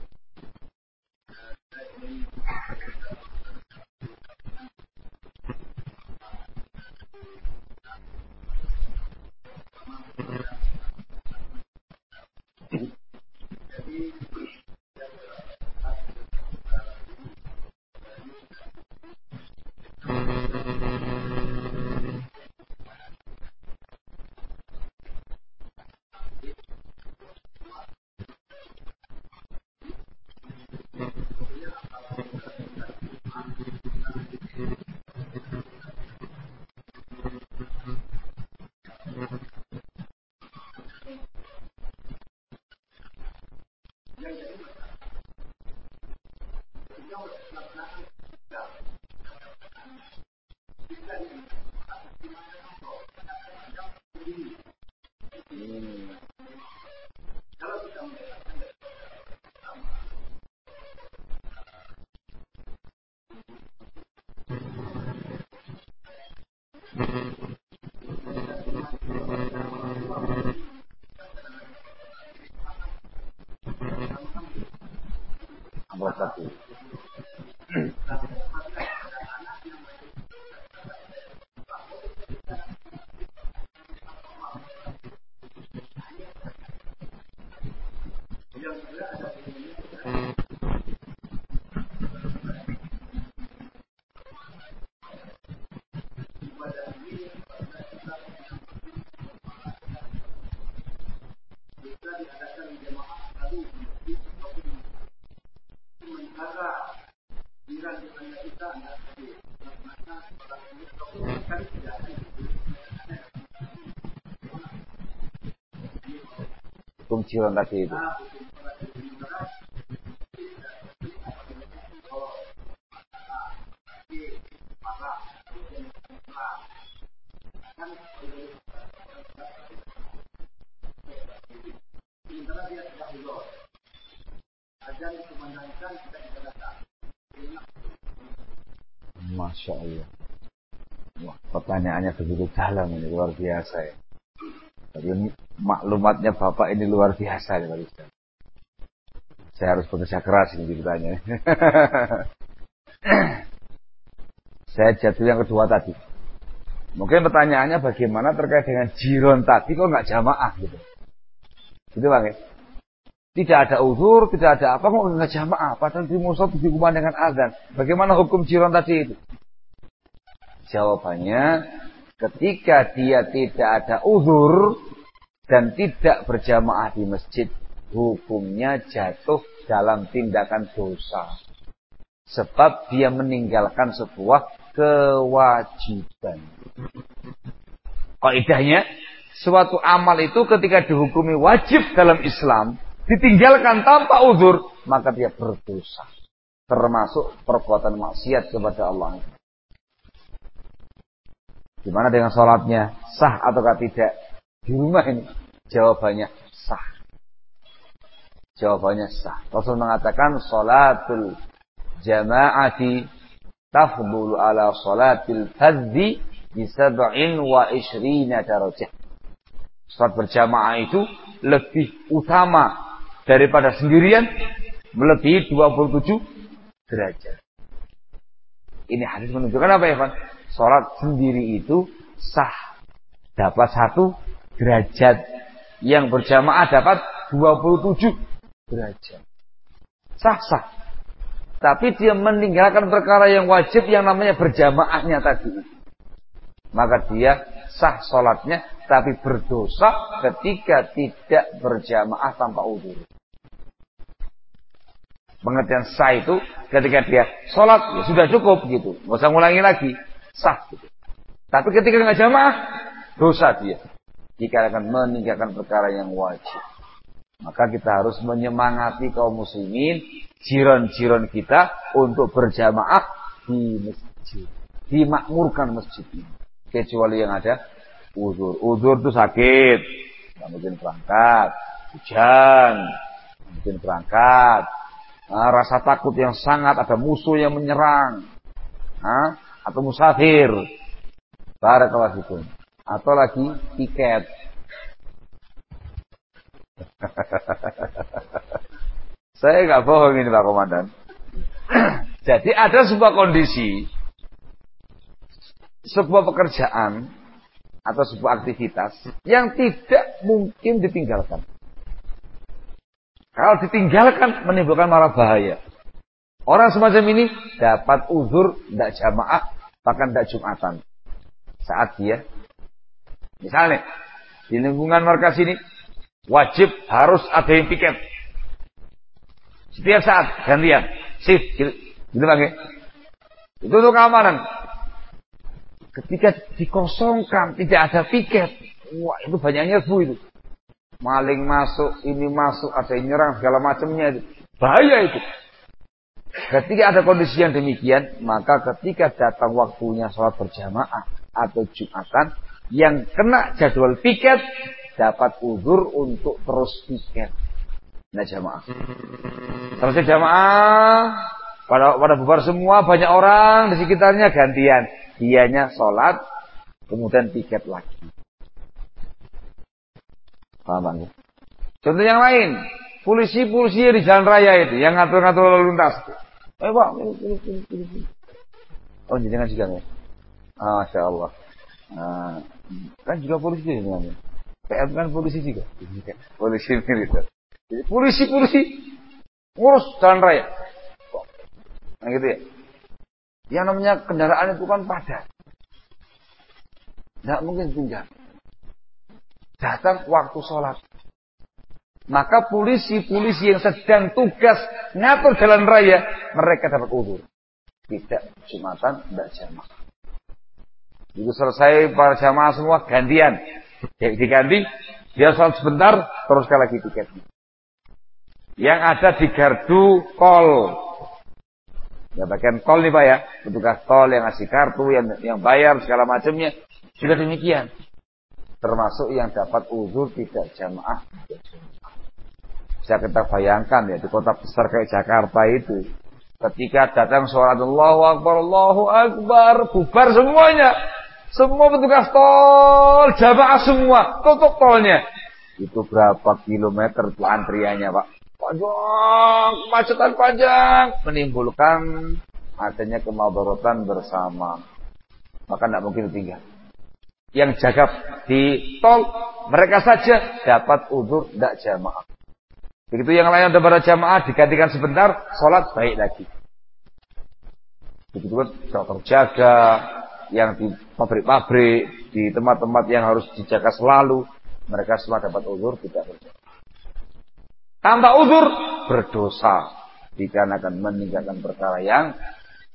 Kunciran tadi itu. Masya Allah. Wah, pertanyaannya begitu dalam ini luar biasa ya. Maklumatnya Bapak ini luar biasa ya Pak Ustaz. Saya harus bekerja keras ini ceritanya. (laughs) Saya jatuh yang kedua tadi. Mungkin pertanyaannya bagaimana terkait dengan jiron tadi kok nggak jamaah gitu. Gitu bang? Tidak ada uzur, tidak ada apa kok nggak jamaah. Padahal di musuh dihubungan dengan azan. Bagaimana hukum jiron tadi itu? Jawabannya, ketika dia tidak ada uzur, dan tidak berjamaah di masjid, hukumnya jatuh dalam tindakan dosa. Sebab dia meninggalkan sebuah kewajiban. Kaidahnya, suatu amal itu ketika dihukumi wajib dalam Islam, ditinggalkan tanpa uzur, maka dia berdosa. Termasuk perbuatan maksiat kepada Allah. Gimana dengan sholatnya? Sah ataukah tidak? Di rumah ini? Jawabannya sah. Jawabannya sah. Rasul mengatakan salatul jama'ati tafdulu ala salatil fadzi di sab'in wa ishrina darajah. Salat berjamaah itu lebih utama daripada sendirian melebihi 27 derajat. Ini hadis menunjukkan apa ya, Pak? Salat sendiri itu sah. Dapat satu derajat. Yang berjamaah dapat 27 derajat. Sah-sah. Tapi dia meninggalkan perkara yang wajib yang namanya berjamaahnya tadi. Maka dia sah sholatnya tapi berdosa ketika tidak berjamaah tanpa udur. Pengertian sah itu ketika dia sholat ya sudah cukup gitu. Nggak usah ngulangi lagi. Sah gitu. Tapi ketika nggak jamaah, dosa dia jika akan meninggalkan perkara yang wajib. Maka kita harus menyemangati kaum muslimin, jiran-jiran kita untuk berjamaah di masjid. Dimakmurkan masjid ini. Kecuali yang ada uzur. Uzur itu sakit. Tidak mungkin berangkat. Hujan. Mungkin berangkat. Nah, rasa takut yang sangat ada musuh yang menyerang. Nah, atau musafir. Barakallahu fikum atau lagi tiket. (laughs) Saya nggak bohong ini Pak Komandan. (clears throat) Jadi ada sebuah kondisi, sebuah pekerjaan atau sebuah aktivitas yang tidak mungkin ditinggalkan. Kalau ditinggalkan menimbulkan marah bahaya. Orang semacam ini dapat uzur, tidak jamaah, bahkan tidak jumatan. Saat dia, misalnya, di lingkungan markas ini, wajib harus ada yang piket. Setiap saat, gantian. Shift, gitu, gitu bang ya. Itu untuk keamanan. Ketika dikosongkan, tidak ada piket. Wah, itu banyaknya bu itu. Maling masuk, ini masuk, ada yang nyerang, segala macamnya. Bahaya itu. Ketika ada kondisi yang demikian, maka ketika datang waktunya sholat berjamaah atau jumatan, yang kena jadwal piket dapat uzur untuk terus piket. Nah jamaah. Selesai jamaah, pada pada bubar semua banyak orang di sekitarnya gantian. Dianya sholat, kemudian piket lagi. Paham bang? Contoh yang lain, polisi-polisi di jalan raya itu yang ngatur-ngatur lalu lintas. Eh pak, Oh jangan juga ya. Ah, Masya Allah. Nah, kan juga polisi sebenarnya. PM kan polisi juga. Polisi militer. Jadi polisi-polisi ngurus jalan raya. Nah gitu ya. Yang namanya kendaraan itu kan padat. Tidak mungkin tinggal. Datang waktu sholat. Maka polisi-polisi yang sedang tugas ngatur jalan raya, mereka dapat uzur. Tidak Jumatan, tidak jamaah. Itu selesai para jamaah semua gantian. Diganti, dia sholat sebentar, teruskan lagi tiketnya. Yang ada di gardu kol. Ya bagian tol nih Pak ya. Petugas tol yang ngasih kartu, yang yang bayar segala macamnya. Sudah demikian. Termasuk yang dapat uzur tidak jamaah. Bisa kita bayangkan ya di kota besar kayak Jakarta itu. Ketika datang sholat Allahu Akbar, Allahu Akbar, bubar semuanya. Semua petugas tol, jamaah semua, tutup tolnya. Itu berapa kilometer tuh antriannya Pak? Panjang, kemacetan panjang. Menimbulkan adanya kemadaratan bersama. Maka tidak mungkin tinggal. Yang jaga di tol, mereka saja dapat udur tidak jamaah. Begitu yang lain ada pada jamaah digantikan sebentar, sholat baik lagi. Begitu kan dokter jaga, yang di pabrik-pabrik, di tempat-tempat yang harus dijaga selalu, mereka semua dapat uzur tidak berjaga. Tanpa uzur berdosa dikarenakan meninggalkan perkara yang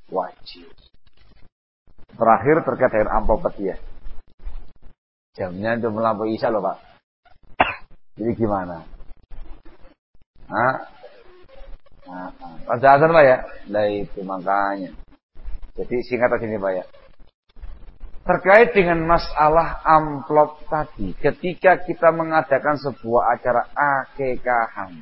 wajib. Terakhir terkait dengan amplop dia. Jamnya itu melampaui isya loh Pak. (coughs) Jadi gimana? Nah, nah, pada azan Pak ya? Nah itu makanya. Jadi singkat aja nih Pak ya. Terkait dengan masalah amplop tadi, ketika kita mengadakan sebuah acara akekahan,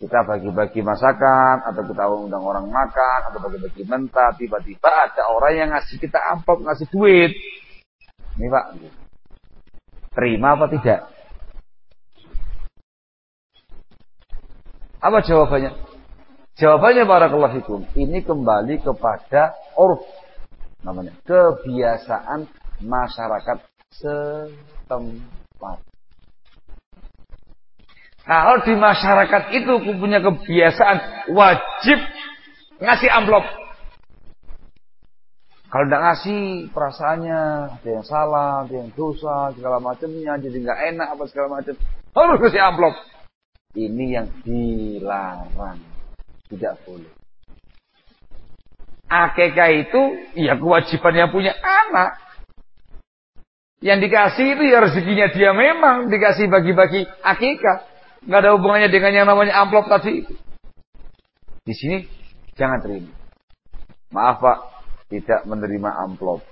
kita bagi-bagi masakan, atau kita undang orang makan, atau bagi-bagi mentah, tiba-tiba ada orang yang ngasih kita amplop, ngasih duit. Ini Pak, terima apa tidak? Apa jawabannya? Jawabannya barakallahu fikum. Ini kembali kepada urf namanya kebiasaan masyarakat setempat. Kalau di masyarakat itu punya kebiasaan wajib ngasih amplop. Kalau tidak ngasih perasaannya ada yang salah, ada yang dosa, segala macamnya, jadi nggak enak apa segala macam. Harus ngasih amplop. Ini yang dilarang. Tidak boleh. Akekah itu ya kewajiban yang punya anak. Yang dikasih itu ya rezekinya dia memang dikasih bagi-bagi akekah. Nggak ada hubungannya dengan yang namanya amplop tadi. Di sini jangan terima. Maaf Pak, tidak menerima amplop.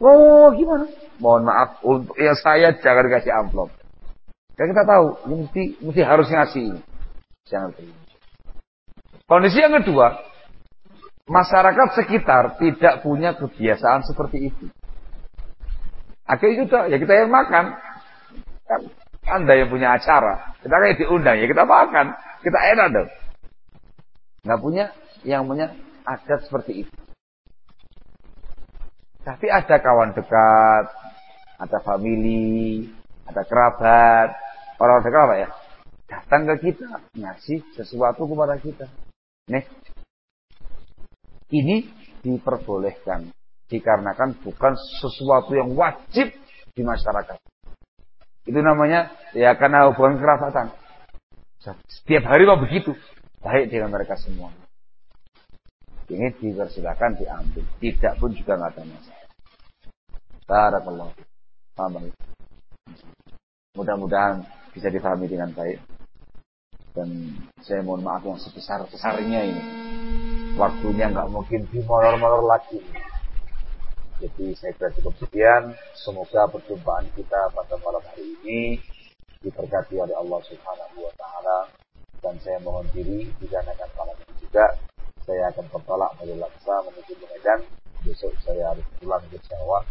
Oh gimana? Mohon maaf untuk ya saya jangan dikasih amplop. Kan kita tahu, mesti mesti harus ngasih Jangan terima. Kondisi yang kedua, masyarakat sekitar tidak punya kebiasaan seperti itu. Akhirnya itu ya kita yang makan. Kan Anda yang punya acara. Kita kayak diundang ya kita makan. Kita enak dong. Nggak punya, yang punya adat seperti itu. Tapi ada kawan dekat, ada family, ada kerabat, orang dekat apa ya? Datang ke kita, ngasih sesuatu kepada kita. Nih, ini diperbolehkan dikarenakan bukan sesuatu yang wajib di masyarakat. Itu namanya ya karena hubungan kerabatan. Setiap hari mau begitu. Baik dengan mereka semua. Ini dipersilakan diambil. Tidak pun juga nggak ada masalah. Barakallah. Paham Mudah-mudahan bisa difahami dengan baik. Dan saya mohon maaf yang sebesar-besarnya ini. Waktunya nggak mungkin dimolor-molor lagi. Jadi saya kira cukup sekian. Semoga perjumpaan kita pada malam hari ini diberkati oleh Allah Subhanahu wa taala dan saya mohon diri dikarenakan malam ini juga saya akan bertolak dari Laksa menuju Medan. Besok saya harus pulang ke Jawa.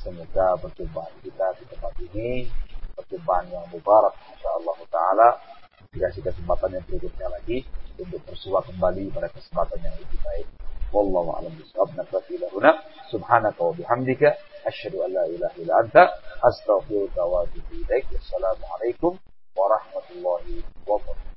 Semoga perjumpaan kita di tempat ini perjumpaan yang mubarak insya Allah taala dikasih kesempatan yang berikutnya lagi untuk bersua kembali pada kesempatan yang lebih baik. Wallahu a'lam bishawab. Nakfi lahuna. Subhanaka wa bihamdika asyhadu an la ilaha illa anta astaghfiruka wa atubu ilaik. Wassalamualaikum warahmatullahi wabarakatuh.